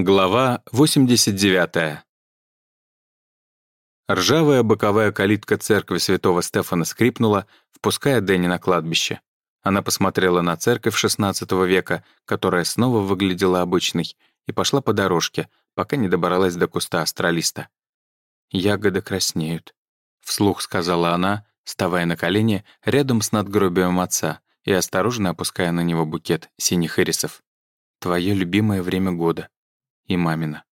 Глава 89. Ржавая боковая калитка церкви святого Стефана скрипнула, впуская Дэнни на кладбище. Она посмотрела на церковь XVI века, которая снова выглядела обычной, и пошла по дорожке, пока не добралась до куста астралиста. «Ягоды краснеют», — вслух сказала она, вставая на колени рядом с надгробием отца и осторожно опуская на него букет синих ирисов. «Твое любимое время года» и мамина.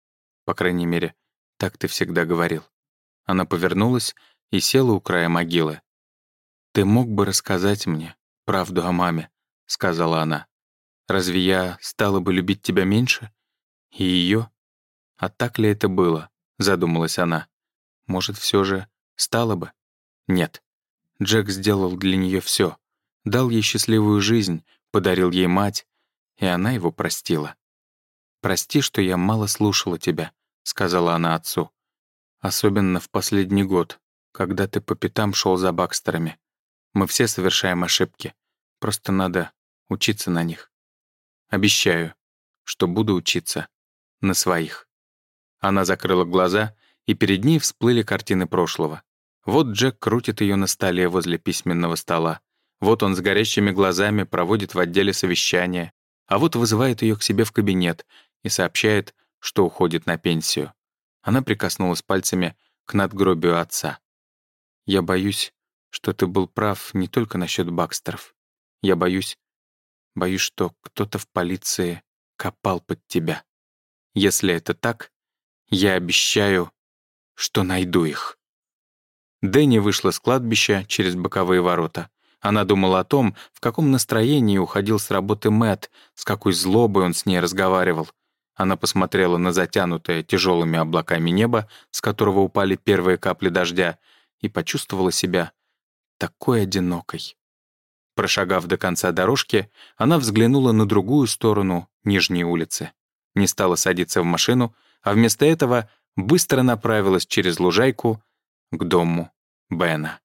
По крайней мере, так ты всегда говорил. Она повернулась и села у края могилы. «Ты мог бы рассказать мне правду о маме», — сказала она. «Разве я стала бы любить тебя меньше? И ее? А так ли это было?» — задумалась она. «Может, все же стало бы?» «Нет. Джек сделал для нее все, дал ей счастливую жизнь, подарил ей мать, и она его простила. «Прости, что я мало слушала тебя», — сказала она отцу. «Особенно в последний год, когда ты по пятам шел за Бакстерами. Мы все совершаем ошибки. Просто надо учиться на них. Обещаю, что буду учиться на своих». Она закрыла глаза, и перед ней всплыли картины прошлого. Вот Джек крутит ее на столе возле письменного стола. Вот он с горящими глазами проводит в отделе совещания, а вот вызывает ее к себе в кабинет и сообщает, что уходит на пенсию. Она прикоснулась пальцами к надгробию отца. «Я боюсь, что ты был прав не только насчет Бакстеров. Я боюсь, боюсь, что кто-то в полиции копал под тебя. Если это так, я обещаю, что найду их». Дэнни вышла с кладбища через боковые ворота. Она думала о том, в каком настроении уходил с работы Мэт, с какой злобой он с ней разговаривал. Она посмотрела на затянутое тяжелыми облаками небо, с которого упали первые капли дождя, и почувствовала себя такой одинокой. Прошагав до конца дорожки, она взглянула на другую сторону Нижней улицы. Не стала садиться в машину, а вместо этого быстро направилась через лужайку к дому Бена.